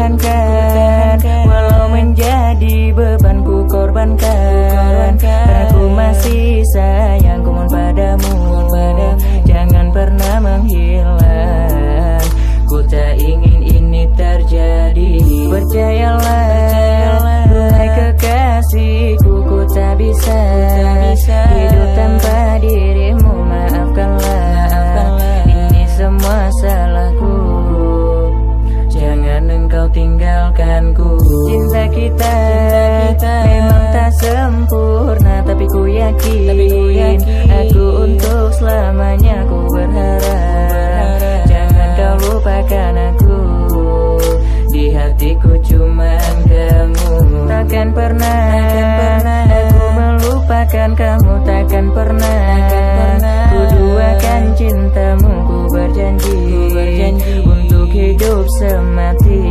pertahankan Walau menjadi beban ku korbankan. Karena ku masih sayang ku mohon padamu. Jangan pernah menghilang. Ku tak ingin ini terjadi. Percayalah Hai kekasihku Ku tak bisa ku yakin, Aku untuk selamanya ku berharap. Jangan kau lupakan aku. Di hatiku cuman kamu. Takkan pernah, Aku melupakan kamu Takkan pernah, Ku duakan cintamu Ku berjanji, Untuk hidup semati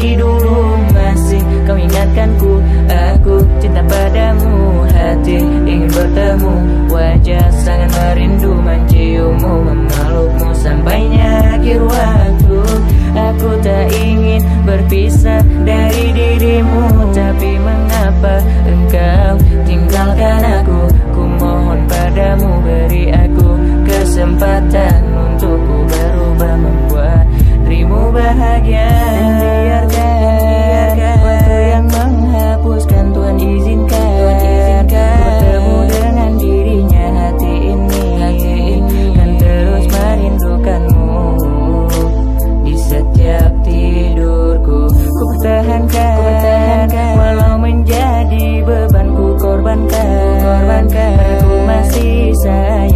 Tapi dulu masih kau ingatkanku. Aku cinta padamu Hati ingin bertemu. Wajah sangat merindu Menciummu, memelukmu Sampainya akhir waktu. Aku tak ingin berpisah dari dirimu. Tapi mengapa engkau tinggalkan aku? Ku mohon padamu beri aku kesempatan. say